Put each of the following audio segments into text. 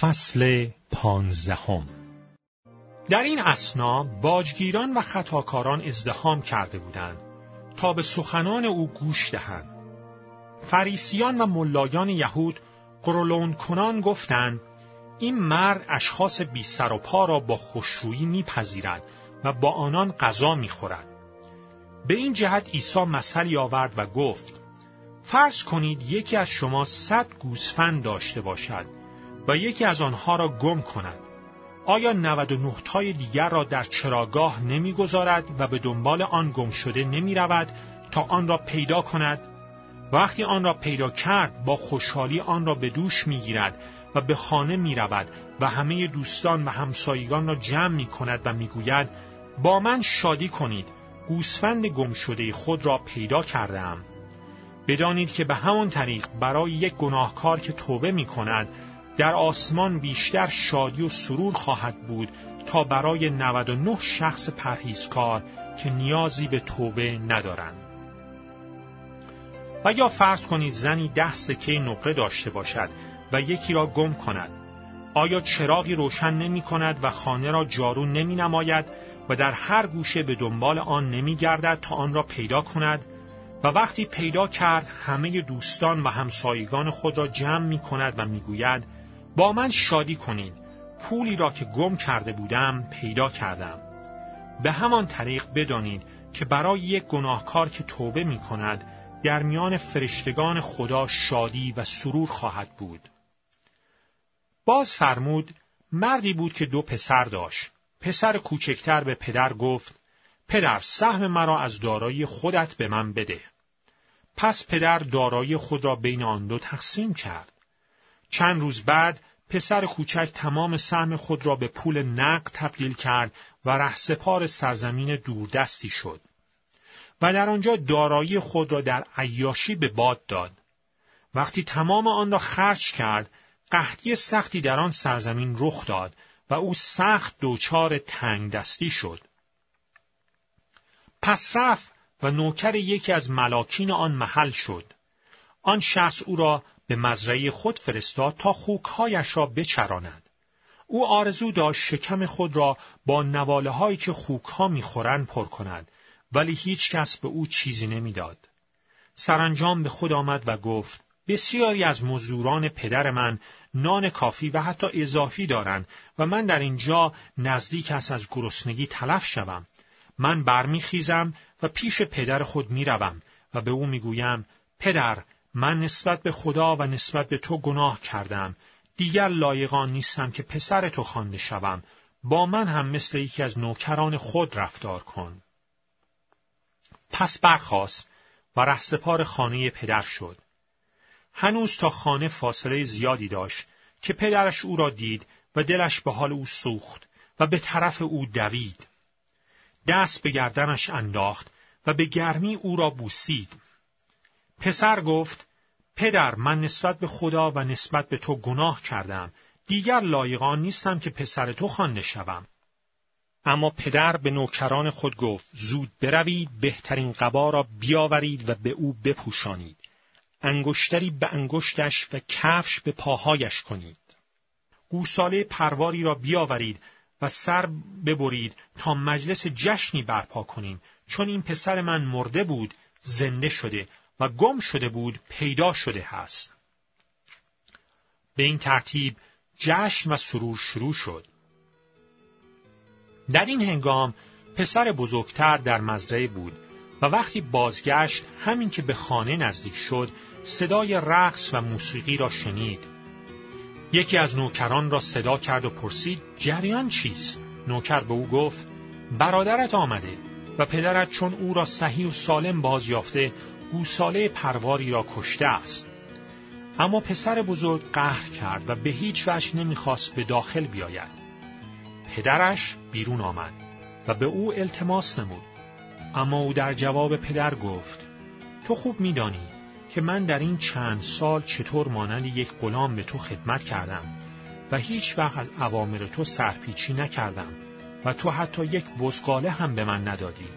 فصل پانزدهم در این اسنا باجگیران و خطاکاران ازدهام کرده بودند تا به سخنان او گوش دهند. فریسیان و ملایان یهود قرولون کنان گفتند این مرد اشخاص بی سر و پا را با خوشرویی میپذیرد و با آنان غذا می‌خورد. به این جهت عیسی مثلی آورد و گفت فرض کنید یکی از شما صد گوسفند داشته باشد و یکی از آنها را گم کند. آیا 99 تای دیگر را در چراگاه نمی‌گذارد و به دنبال آن گم شده نمی رود تا آن را پیدا کند؟ وقتی آن را پیدا کرد با خوشحالی آن را به دوش می گیرد و به خانه می رود و همه دوستان و همسایگان را جمع می کند و می گوید با من شادی کنید گوسفند گم شده خود را پیدا کردم. بدانید که به همان طریق برای یک گناهکار که توبه می کند در آسمان بیشتر شادی و سرور خواهد بود تا برای 99 شخص پرهیزکار که نیازی به توبه ندارند. و یا فرض کنید زنی ده سکه نقره داشته باشد و یکی را گم کند. آیا چراغی روشن نمی کند و خانه را جارو نمی نماید و در هر گوشه به دنبال آن نمی گردد تا آن را پیدا کند و وقتی پیدا کرد همه دوستان و همسایگان خود را جمع می کند و می گوید با من شادی کنید پولی را که گم کرده بودم پیدا کردم. به همان طریق بدانید که برای یک گناهکار که توبه می کند در میان فرشتگان خدا شادی و سرور خواهد بود. باز فرمود مردی بود که دو پسر داشت. پسر کوچکتر به پدر گفت پدر سهم مرا از دارایی خودت به من بده. پس پدر دارایی خود را بین آن دو تقسیم کرد. چند روز بعد پسر کوچک تمام سهم خود را به پول نقد تبدیل کرد و رهسپار سرزمین دوردستی شد و در آنجا دارایی خود را در عیاشی به باد داد. وقتی تمام آن را خرج کرد، قحطی سختی در آن سرزمین رخ داد و او سخت دوچار تنگ دستی شد. پس رفت و نوکر یکی از ملاکین آن محل شد. آن شخص او را به مزرعه خود فرستاد تا خوکهایش را بچراند. او آرزو داشت شکم خود را با نواله هایی که خوکها می‌خورند پر کند ولی هیچ کس به او چیزی نمی‌داد. سرانجام به خود آمد و گفت بسیاری از مزدوران پدر من نان کافی و حتی اضافی دارند و من در اینجا نزدیک است از گرسنگی تلف شوم. من برمیخیزم و پیش پدر خود می‌روم و به او می‌گویم پدر من نسبت به خدا و نسبت به تو گناه کردم. دیگر لایقان نیستم که پسر تو خوانده شوم. با من هم مثل یکی از نوکران خود رفتار کن. پس برخاست و رهسپار خانه پدر شد. هنوز تا خانه فاصله زیادی داشت که پدرش او را دید و دلش به حال او سوخت و به طرف او دوید. دست به گردنش انداخت و به گرمی او را بوسید. پسر گفت پدر من نسبت به خدا و نسبت به تو گناه کردم. دیگر لایقان نیستم که پسر تو خوانده شوم. اما پدر به نوکران خود گفت زود بروید بهترین قبا را بیاورید و به او بپوشانید. انگشتری به انگشتش و کفش به پاهایش کنید. گوساله پرواری را بیاورید و سر ببرید تا مجلس جشنی برپا کنیم. چون این پسر من مرده بود زنده شده. و گم شده بود پیدا شده هست. به این ترتیب جشن و سرور شروع شد. در این هنگام پسر بزرگتر در مزرعه بود و وقتی بازگشت همین که به خانه نزدیک شد صدای رقص و موسیقی را شنید. یکی از نوکران را صدا کرد و پرسید جریان چیست؟ نوکر به او گفت برادرت آمده و پدرت چون او را صحیح و سالم بازیافته گوساله پرواری را کشته است. اما پسر بزرگ قهر کرد و به هیچ وجه نمی‌خواست به داخل بیاید. پدرش بیرون آمد و به او التماس نمود. اما او در جواب پدر گفت تو خوب میدانی که من در این چند سال چطور مانند یک غلام به تو خدمت کردم و هیچ وقت از اوامر تو سرپیچی نکردم و تو حتی یک بزقاله هم به من ندادی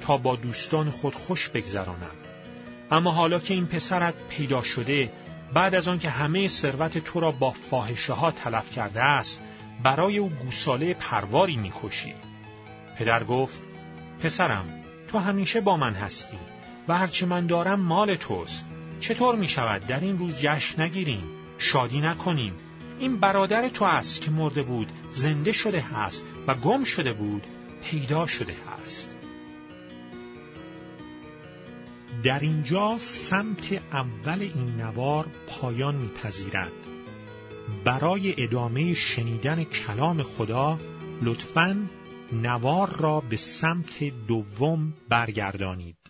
تا با دوستان خود خوش بگذرانم اما حالا که این پسرت پیدا شده بعد از آنکه همه ثروت تو را با فاحشه ها تلف کرده است برای او گوساله پرواری می‌کشی. پدر گفت پسرم تو همیشه با من هستی و هرچه من دارم مال توست. چطور می شود در این روز جشن نگیریم؟ شادی نکنیم. این برادر تو است که مرده بود زنده شده هست و گم شده بود پیدا شده هست. در اینجا سمت اول این نوار پایان میپذیرد. برای ادامه شنیدن کلام خدا لطفاً نوار را به سمت دوم برگردانید.